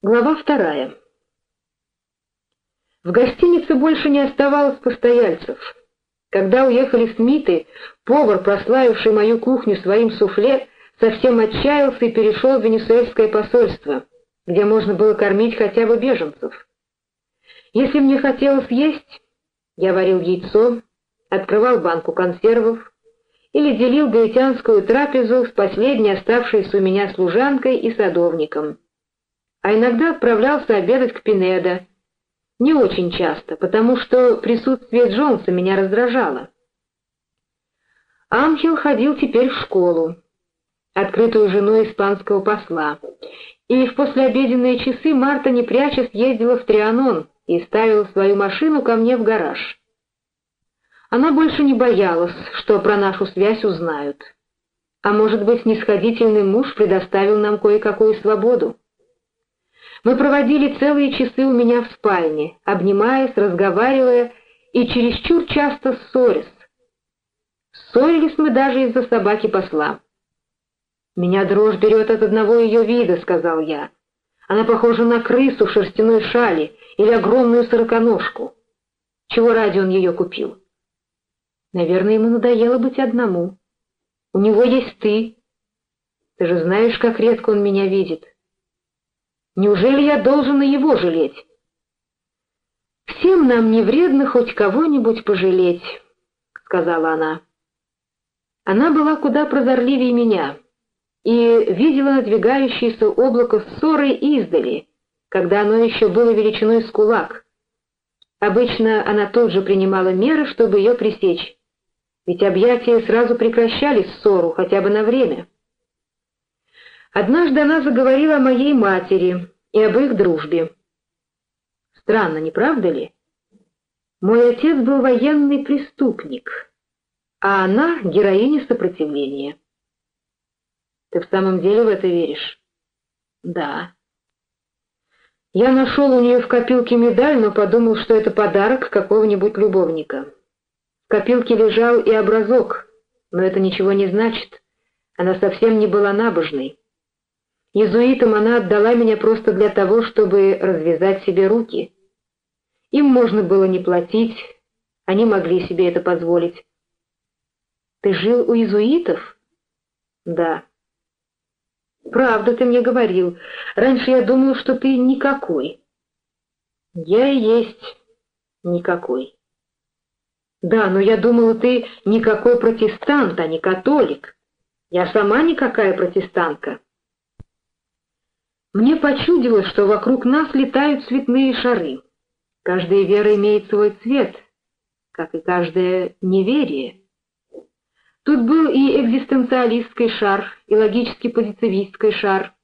Глава вторая. В гостинице больше не оставалось постояльцев. Когда уехали Смиты, повар, прославивший мою кухню своим суфле, совсем отчаялся и перешел в венесуэльское посольство, где можно было кормить хотя бы беженцев. Если мне хотелось есть, я варил яйцо, открывал банку консервов или делил гаитянскую трапезу с последней оставшейся у меня служанкой и садовником а иногда отправлялся обедать к Пинедо. Не очень часто, потому что присутствие Джонса меня раздражало. Анхел ходил теперь в школу, открытую женой испанского посла, и в послеобеденные часы Марта, не прячась, ездила в Трианон и ставила свою машину ко мне в гараж. Она больше не боялась, что про нашу связь узнают. А может быть, снисходительный муж предоставил нам кое-какую свободу. Мы проводили целые часы у меня в спальне, обнимаясь, разговаривая и чересчур часто ссорясь. Ссорились мы даже из-за собаки посла. «Меня дрожь берет от одного ее вида», — сказал я. «Она похожа на крысу в шерстяной шали или огромную сороконожку. Чего ради он ее купил?» «Наверное, ему надоело быть одному. У него есть ты. Ты же знаешь, как редко он меня видит». Неужели я должен и его жалеть? «Всем нам не вредно хоть кого-нибудь пожалеть», — сказала она. Она была куда прозорливее меня и видела надвигающееся облако ссоры издали, когда оно еще было величиной с кулак. Обычно она тут же принимала меры, чтобы ее пресечь, ведь объятия сразу прекращали ссору, хотя бы на время. Однажды она заговорила о моей матери и об их дружбе. Странно, не правда ли? Мой отец был военный преступник, а она — героиня сопротивления. Ты в самом деле в это веришь? Да. Я нашел у нее в копилке медаль, но подумал, что это подарок какого-нибудь любовника. В копилке лежал и образок, но это ничего не значит. Она совсем не была набожной. Иезуитам она отдала меня просто для того, чтобы развязать себе руки. Им можно было не платить, они могли себе это позволить. Ты жил у иезуитов? Да. Правда, ты мне говорил. Раньше я думал, что ты никакой. Я и есть никакой. Да, но я думала, ты никакой протестант, а не католик. Я сама никакая протестантка. Мне почудилось, что вокруг нас летают цветные шары. Каждая вера имеет свой цвет, как и каждое неверие. Тут был и экзистенциалистский шар, и логический позитивистский шар.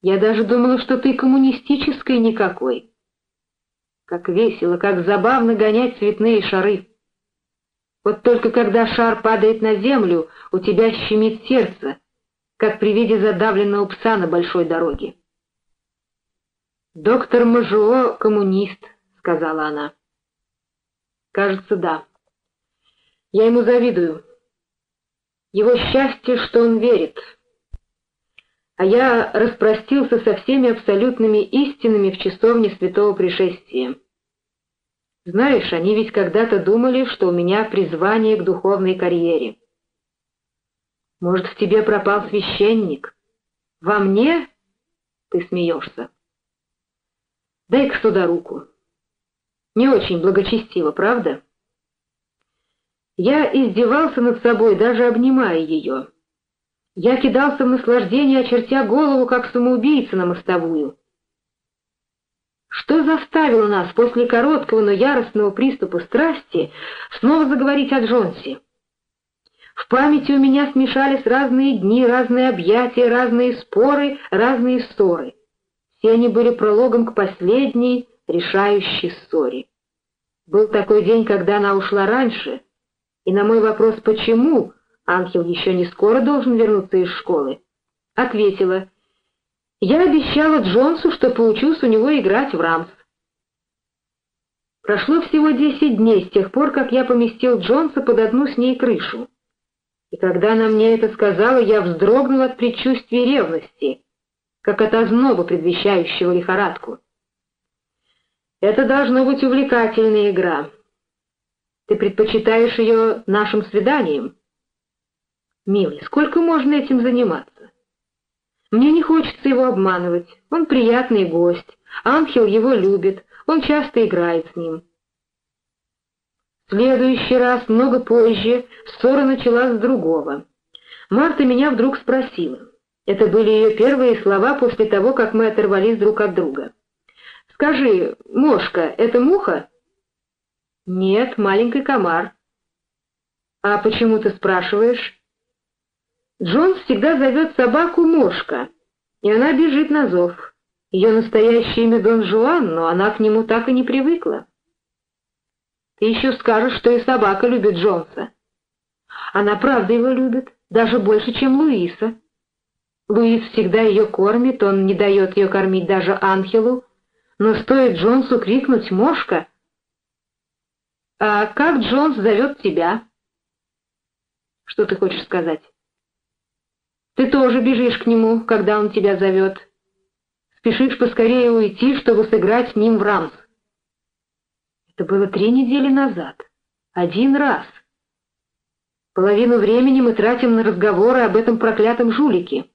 Я даже думала, что ты коммунистической никакой. Как весело, как забавно гонять цветные шары. Вот только когда шар падает на землю, у тебя щемит сердце — как при виде задавленного пса на большой дороге. «Доктор Мажуо — коммунист», — сказала она. «Кажется, да. Я ему завидую. Его счастье, что он верит. А я распростился со всеми абсолютными истинами в часовне святого пришествия. Знаешь, они ведь когда-то думали, что у меня призвание к духовной карьере». Может, в тебе пропал священник? Во мне? Ты смеешься. Дай-ка сюда руку. Не очень благочестиво, правда? Я издевался над собой, даже обнимая ее. Я кидался в наслаждение, очертя голову, как самоубийца на мостовую. Что заставило нас после короткого, но яростного приступа страсти снова заговорить о Джонсе? В памяти у меня смешались разные дни, разные объятия, разные споры, разные ссоры. Все они были прологом к последней, решающей ссоре. Был такой день, когда она ушла раньше, и на мой вопрос «почему?» Ангел еще не скоро должен вернуться из школы, ответила «Я обещала Джонсу, что поучусь у него играть в рамс». Прошло всего десять дней с тех пор, как я поместил Джонса под одну с ней крышу. И когда она мне это сказала, я вздрогнул от предчувствия ревности. как от озноба, предвещающего лихорадку. Это должно быть увлекательная игра. Ты предпочитаешь ее нашим свиданиям? Милый, сколько можно этим заниматься? Мне не хочется его обманывать. Он приятный гость. Ангел его любит. Он часто играет с ним. Следующий раз, много позже, ссора началась с другого. Марта меня вдруг спросила. Это были ее первые слова после того, как мы оторвались друг от друга. «Скажи, мошка, это муха?» «Нет, маленький комар». «А почему ты спрашиваешь?» Джон всегда зовет собаку Мошка, и она бежит на зов. Ее настоящее имя Дон Жуан, но она к нему так и не привыкла. Ты еще скажешь, что и собака любит Джонса. Она правда его любит, даже больше, чем Луиса. Луис всегда ее кормит, он не дает ее кормить даже Анхелу, но стоит Джонсу крикнуть «Мошка!» «А как Джонс зовет тебя?» «Что ты хочешь сказать?» Ты тоже бежишь к нему, когда он тебя зовет. Спешишь поскорее уйти, чтобы сыграть с ним в рамс. Это было три недели назад. Один раз. Половину времени мы тратим на разговоры об этом проклятом жулике.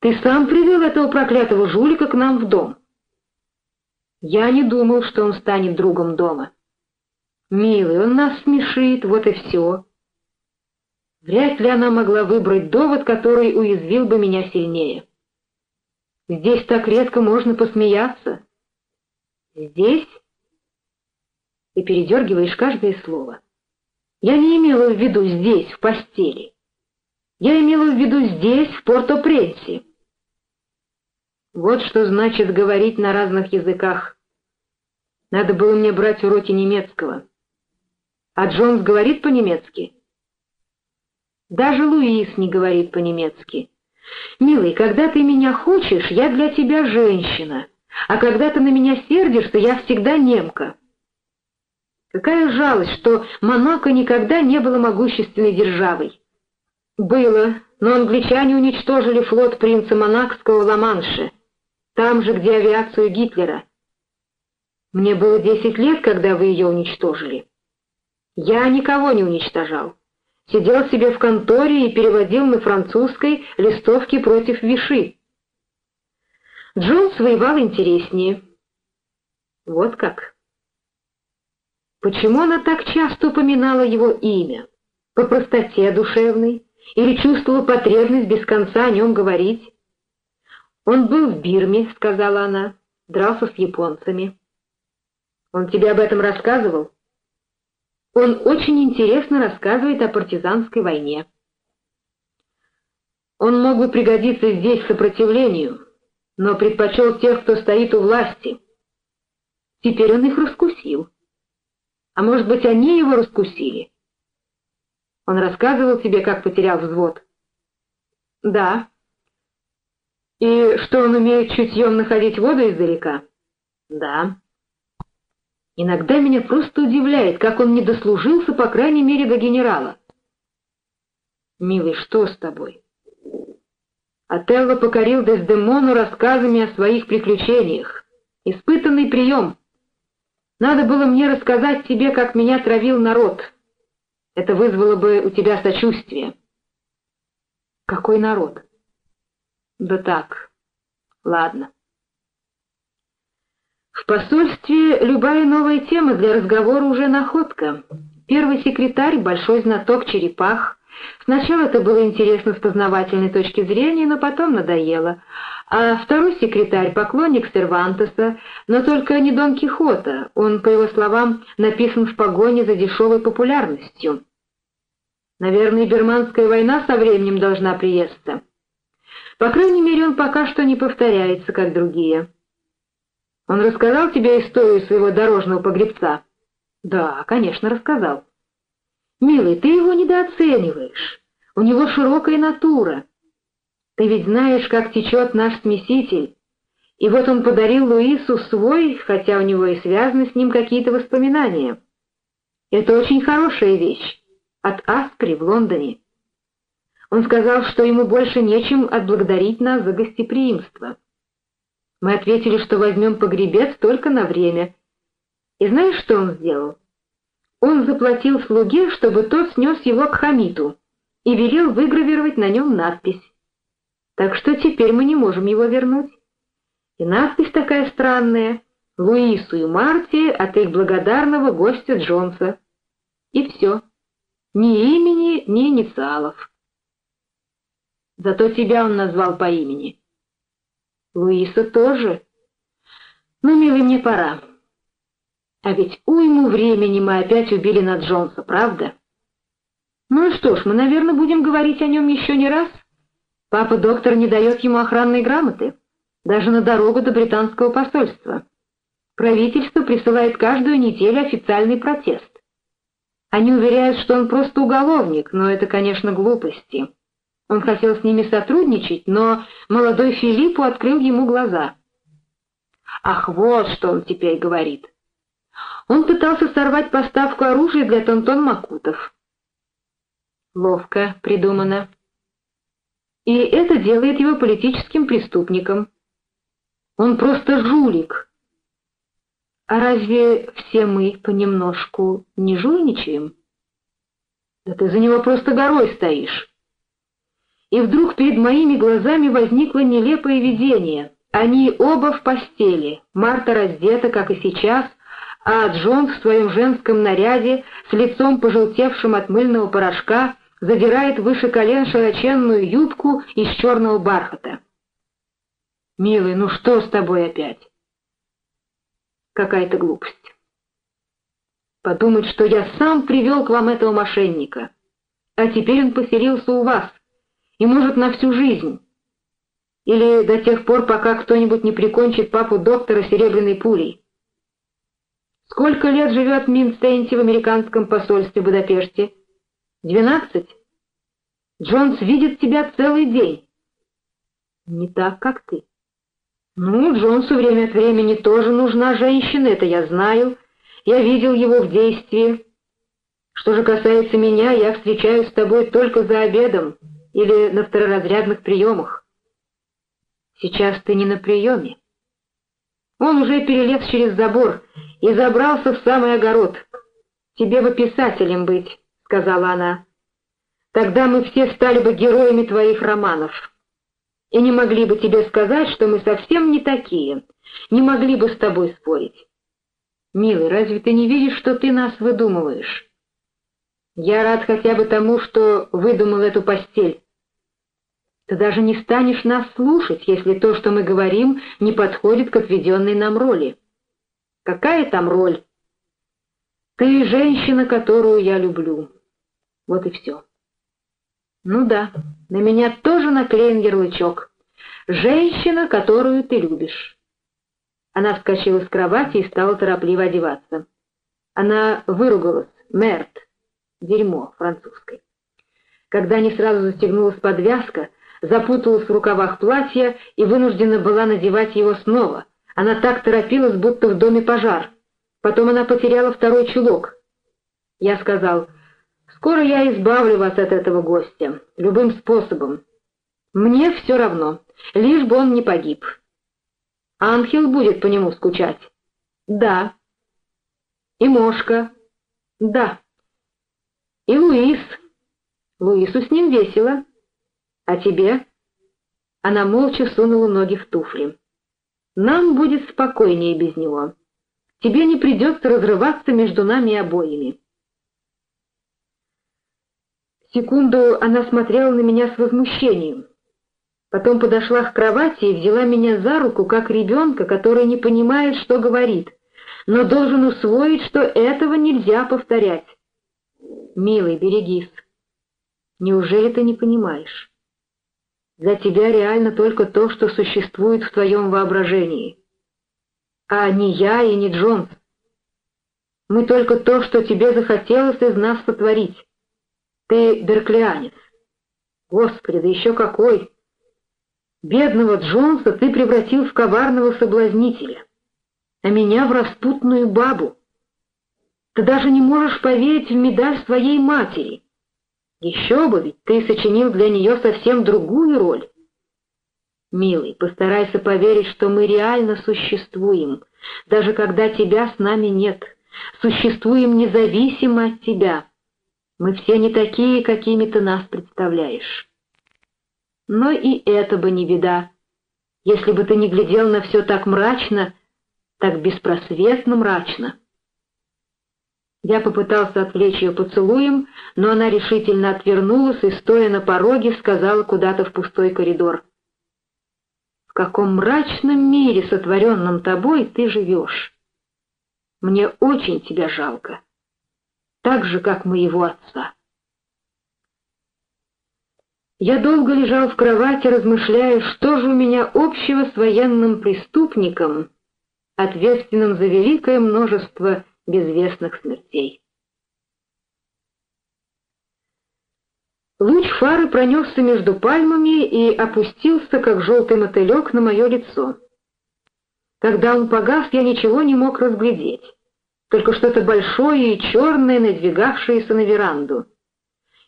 Ты сам привел этого проклятого жулика к нам в дом. Я не думал, что он станет другом дома. Милый, он нас смешит, вот и все. Вряд ли она могла выбрать довод, который уязвил бы меня сильнее. Здесь так редко можно посмеяться. Здесь? Ты передергиваешь каждое слово. Я не имела в виду здесь, в постели. Я имела в виду здесь, в Порто-Пренсе. Вот что значит говорить на разных языках. Надо было мне брать уроки немецкого. А Джонс говорит по-немецки? Даже Луис не говорит по-немецки. «Милый, когда ты меня хочешь, я для тебя женщина, а когда ты на меня сердишься, я всегда немка». Какая жалость, что Монако никогда не было могущественной державой. Было, но англичане уничтожили флот принца Монакского в Ла-Манше, там же, где авиацию Гитлера. Мне было десять лет, когда вы ее уничтожили. Я никого не уничтожал сидел себе в конторе и переводил на французской листовки против Виши. Джонс воевал интереснее. Вот как. Почему она так часто упоминала его имя? По простоте душевной? Или чувствовала потребность без конца о нем говорить? «Он был в Бирме», — сказала она, — дрался с японцами. «Он тебе об этом рассказывал?» Он очень интересно рассказывает о партизанской войне. Он мог бы пригодиться здесь сопротивлению, но предпочел тех, кто стоит у власти. Теперь он их раскусил. А может быть, они его раскусили? Он рассказывал тебе, как потерял взвод? Да. И что он умеет чутьем находить воду издалека? Да. Иногда меня просто удивляет, как он не дослужился, по крайней мере, до генерала. Милый, что с тобой? Отелло покорил Дездемону рассказами о своих приключениях. Испытанный прием. Надо было мне рассказать тебе, как меня травил народ. Это вызвало бы у тебя сочувствие. Какой народ? Да так. Ладно. В посольстве любая новая тема для разговора уже находка. Первый секретарь, большой знаток черепах. Сначала это было интересно с познавательной точки зрения, но потом надоело. А второй секретарь — поклонник Сервантеса, но только не Дон Кихота. Он, по его словам, написан в погоне за дешевой популярностью. Наверное, Берманская война со временем должна приесться. По крайней мере, он пока что не повторяется, как другие. Он рассказал тебе историю своего дорожного погребца? Да, конечно, рассказал. Милый, ты его недооцениваешь. У него широкая натура. Ты ведь знаешь, как течет наш смеситель. И вот он подарил Луису свой, хотя у него и связаны с ним какие-то воспоминания. Это очень хорошая вещь. От Аспри в Лондоне. Он сказал, что ему больше нечем отблагодарить нас за гостеприимство. Мы ответили, что возьмем погребец только на время. И знаешь, что он сделал? Он заплатил слуге, чтобы тот снес его к Хамиту, и велел выгравировать на нем надпись. Так что теперь мы не можем его вернуть. И надпись такая странная — Луису и Марти от их благодарного гостя Джонса. И все. Ни имени, ни инициалов. Зато тебя он назвал по имени. Луиса тоже. Ну, милый, мне пора. А ведь уйму времени мы опять убили на Джонса, правда? Ну что ж, мы, наверное, будем говорить о нем еще не раз. Папа-доктор не дает ему охранной грамоты, даже на дорогу до британского посольства. Правительство присылает каждую неделю официальный протест. Они уверяют, что он просто уголовник, но это, конечно, глупости. Он хотел с ними сотрудничать, но молодой Филиппу открыл ему глаза. Ах, вот что он теперь говорит. Он пытался сорвать поставку оружия для Тонтон Макутов. Ловко придумано. И это делает его политическим преступником. Он просто жулик. А разве все мы понемножку не жульничаем? Да ты за него просто горой стоишь. И вдруг перед моими глазами возникло нелепое видение. Они оба в постели, Марта раздета, как и сейчас, а Джон в своем женском наряде, с лицом пожелтевшим от мыльного порошка, задирает выше колен широченную юбку из черного бархата. «Милый, ну что с тобой опять?» Какая-то глупость. Подумать, что я сам привел к вам этого мошенника, а теперь он поселился у вас, и может на всю жизнь. Или до тех пор, пока кто-нибудь не прикончит папу доктора серебряной пулей. Сколько лет живет Минстейнти в американском посольстве в Будапеште? Двенадцать? Джонс видит тебя целый день. Не так, как ты. Ну, Джонсу время от времени тоже нужна женщина, это я знаю. Я видел его в действии. Что же касается меня, я встречаюсь с тобой только за обедом или на второразрядных приемах. Сейчас ты не на приеме. Он уже перелез через забор и забрался в самый огород. «Тебе бы писателем быть», — сказала она. «Тогда мы все стали бы героями твоих романов» и не могли бы тебе сказать, что мы совсем не такие, не могли бы с тобой спорить. Милый, разве ты не видишь, что ты нас выдумываешь? Я рад хотя бы тому, что выдумал эту постель. Ты даже не станешь нас слушать, если то, что мы говорим, не подходит к отведенной нам роли. Какая там роль? Ты женщина, которую я люблю. Вот и все. Ну да, на меня тоже наклеен ярлычок. Женщина, которую ты любишь. Она вскочила с кровати и стала торопливо одеваться. Она выругалась. Мерт. Дерьмо французской. Когда не сразу застегнулась подвязка, запуталась в рукавах платья и вынуждена была надевать его снова. Она так торопилась, будто в доме пожар. Потом она потеряла второй чулок. Я сказал... Скоро я избавлю вас от этого гостя, любым способом. Мне все равно, лишь бы он не погиб. Анхел будет по нему скучать. Да. И Мошка. Да. И Луис. Луису с ним весело. А тебе? Она молча сунула ноги в туфли. Нам будет спокойнее без него. Тебе не придется разрываться между нами обоими. Секунду она смотрела на меня с возмущением. Потом подошла к кровати и взяла меня за руку, как ребенка, который не понимает, что говорит, но должен усвоить, что этого нельзя повторять. «Милый, берегись. Неужели ты не понимаешь? Для тебя реально только то, что существует в твоем воображении. А не я и не Джонс. Мы только то, что тебе захотелось из нас сотворить». Ты берклианец. Господи, да еще какой! Бедного Джонса ты превратил в коварного соблазнителя, а меня в распутную бабу. Ты даже не можешь поверить в медаль своей матери. Еще бы, ведь ты сочинил для нее совсем другую роль. Милый, постарайся поверить, что мы реально существуем, даже когда тебя с нами нет. Существуем независимо от тебя. Мы все не такие, какими ты нас представляешь. Но и это бы не беда. Если бы ты не глядел на все так мрачно, так беспросветно мрачно. Я попытался отвлечь ее поцелуем, но она решительно отвернулась и, стоя на пороге, сказала куда-то в пустой коридор. «В каком мрачном мире, сотворенном тобой, ты живешь? Мне очень тебя жалко, так же, как моего отца». Я долго лежал в кровати, размышляя, что же у меня общего с военным преступником, ответственным за великое множество безвестных смертей. Луч фары пронесся между пальмами и опустился, как желтый мотылек, на мое лицо. Когда он погас, я ничего не мог разглядеть, только что-то большое и черное, надвигавшееся на веранду.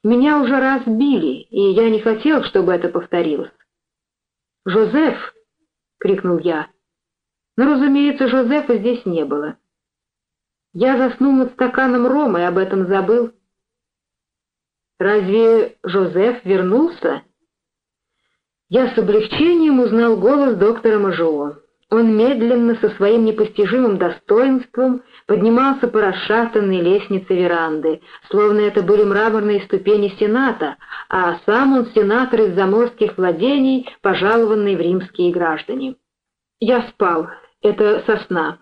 Меня уже разбили, и я не хотел, чтобы это повторилось. «Жозеф!» — крикнул я. Но, разумеется, Жозефа здесь не было. Я заснул над стаканом рома и об этом забыл. Разве Жозеф вернулся? Я с облегчением узнал голос доктора Мажуо. Он медленно, со своим непостижимым достоинством, поднимался по расшатанной лестнице веранды, словно это были мраморные ступени Сената, а сам он сенатор из заморских владений, пожалованный в римские граждане. Я спал. Это сосна.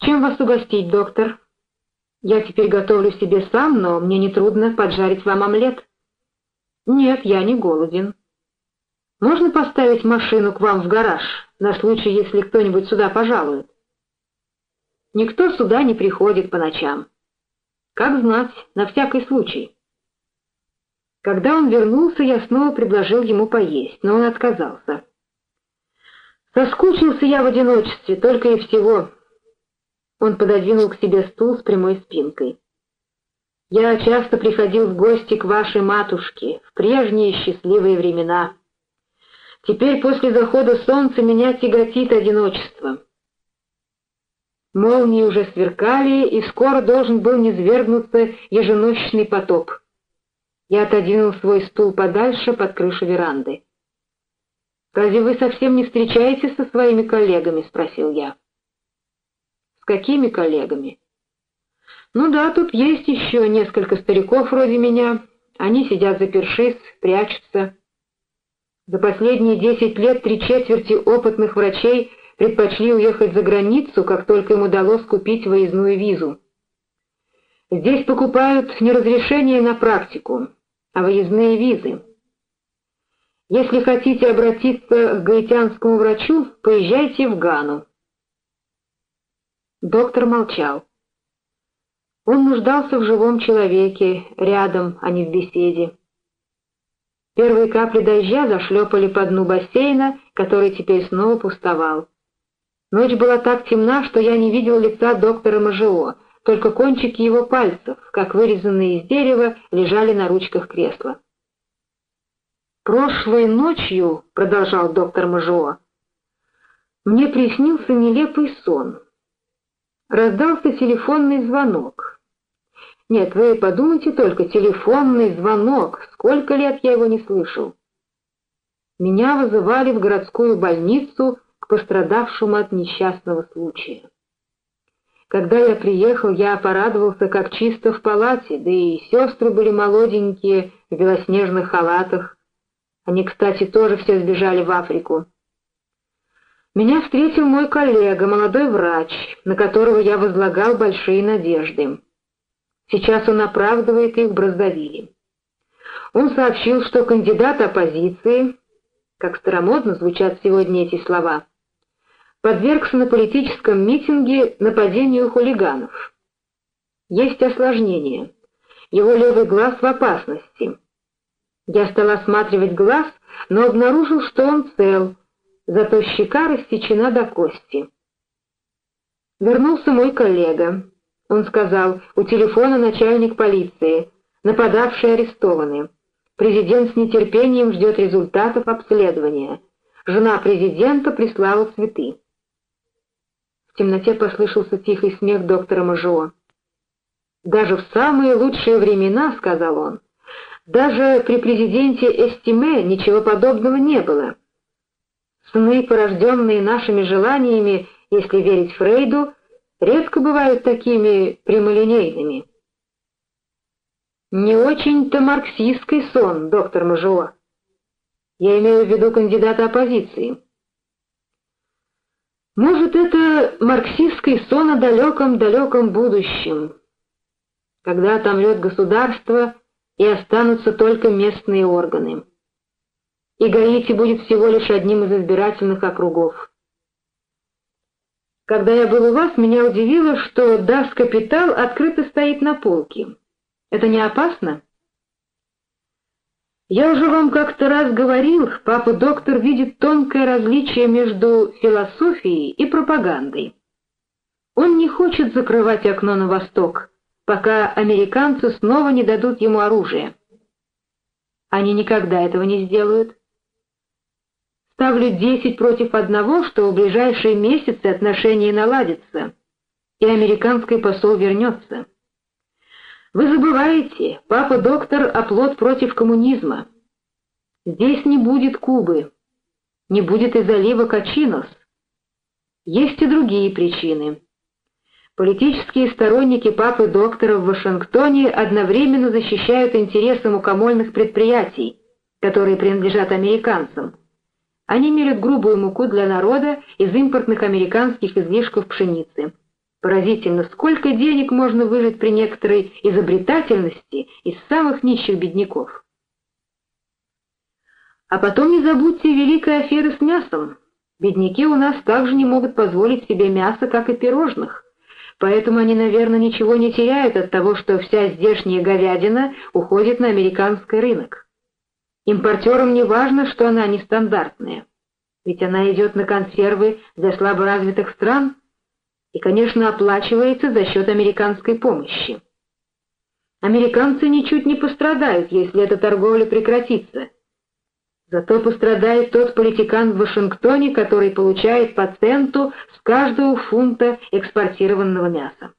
Чем вас угостить, доктор? Я теперь готовлю себе сам, но мне нетрудно поджарить вам омлет. Нет, я не голоден. Можно поставить машину к вам в гараж, на случай, если кто-нибудь сюда пожалует? Никто сюда не приходит по ночам. Как знать, на всякий случай. Когда он вернулся, я снова предложил ему поесть, но он отказался. Соскучился я в одиночестве, только и всего. Он пододвинул к себе стул с прямой спинкой. «Я часто приходил в гости к вашей матушке в прежние счастливые времена. Теперь после захода солнца меня тяготит одиночество». Молнии уже сверкали, и скоро должен был низвергнуться еженочный потоп. Я отодвинул свой стул подальше под крышу веранды. «Разве вы совсем не встречаетесь со своими коллегами?» — спросил я какими коллегами? Ну да, тут есть еще несколько стариков вроде меня. Они сидят запершись, прячутся. За последние десять лет три четверти опытных врачей предпочли уехать за границу, как только им удалось купить выездную визу. Здесь покупают не разрешение на практику, а выездные визы. Если хотите обратиться к гаитянскому врачу, поезжайте в Гану. Доктор молчал. Он нуждался в живом человеке, рядом, а не в беседе. Первые капли дождя зашлепали по дну бассейна, который теперь снова пустовал. Ночь была так темна, что я не видел лица доктора Мажио, только кончики его пальцев, как вырезанные из дерева, лежали на ручках кресла. «Прошлой ночью», — продолжал доктор Мажио, — «мне приснился нелепый сон». Раздался телефонный звонок. Нет, вы подумайте только, телефонный звонок. Сколько лет я его не слышал. Меня вызывали в городскую больницу к пострадавшему от несчастного случая. Когда я приехал, я порадовался, как чисто в палате, да и сестры были молоденькие, в белоснежных халатах. Они, кстати, тоже все сбежали в Африку. Меня встретил мой коллега, молодой врач, на которого я возлагал большие надежды. Сейчас он оправдывает их в Браздавиле. Он сообщил, что кандидат оппозиции, как старомодно звучат сегодня эти слова, подвергся на политическом митинге нападению хулиганов. Есть осложнение. Его левый глаз в опасности. Я стал осматривать глаз, но обнаружил, что он цел, зато щека рассечена до кости. Вернулся мой коллега. Он сказал, у телефона начальник полиции. Нападавшие арестованы. Президент с нетерпением ждет результатов обследования. Жена президента прислала цветы. В темноте послышался тихий смех доктора Мажо. «Даже в самые лучшие времена, — сказал он, — даже при президенте Эстиме ничего подобного не было. Сны, порожденные нашими желаниями, если верить Фрейду, редко бывают такими прямолинейными». «Не очень-то марксистский сон, доктор Мажуа. Я имею в виду кандидата оппозиции». «Может, это марксистский сон о далеком-далеком будущем, когда отомрет государство и останутся только местные органы. И Гаити будет всего лишь одним из избирательных округов. Когда я был у вас, меня удивило, что Das Капитал открыто стоит на полке». Это не опасно? Я уже вам как-то раз говорил, папа-доктор видит тонкое различие между философией и пропагандой. Он не хочет закрывать окно на восток, пока американцы снова не дадут ему оружие. Они никогда этого не сделают. Ставлю десять против одного, что в ближайшие месяцы отношения наладятся, и американский посол вернется. Вы забываете, папа-доктор оплот против коммунизма. Здесь не будет Кубы, не будет и залива Качинос. Есть и другие причины. Политические сторонники папы-доктора в Вашингтоне одновременно защищают интересы мукомольных предприятий, которые принадлежат американцам. Они мерят грубую муку для народа из импортных американских излишков пшеницы. Поразительно, сколько денег можно выжить при некоторой изобретательности из самых нищих бедняков. А потом не забудьте великой аферы с мясом. Бедняки у нас также не могут позволить себе мясо, как и пирожных. Поэтому они, наверное, ничего не теряют от того, что вся здешняя говядина уходит на американский рынок. Импортерам не важно, что она нестандартная. Ведь она идет на консервы для слаборазвитых стран – и, конечно, оплачивается за счет американской помощи. Американцы ничуть не пострадают, если эта торговля прекратится. Зато пострадает тот политикан в Вашингтоне, который получает по центу с каждого фунта экспортированного мяса.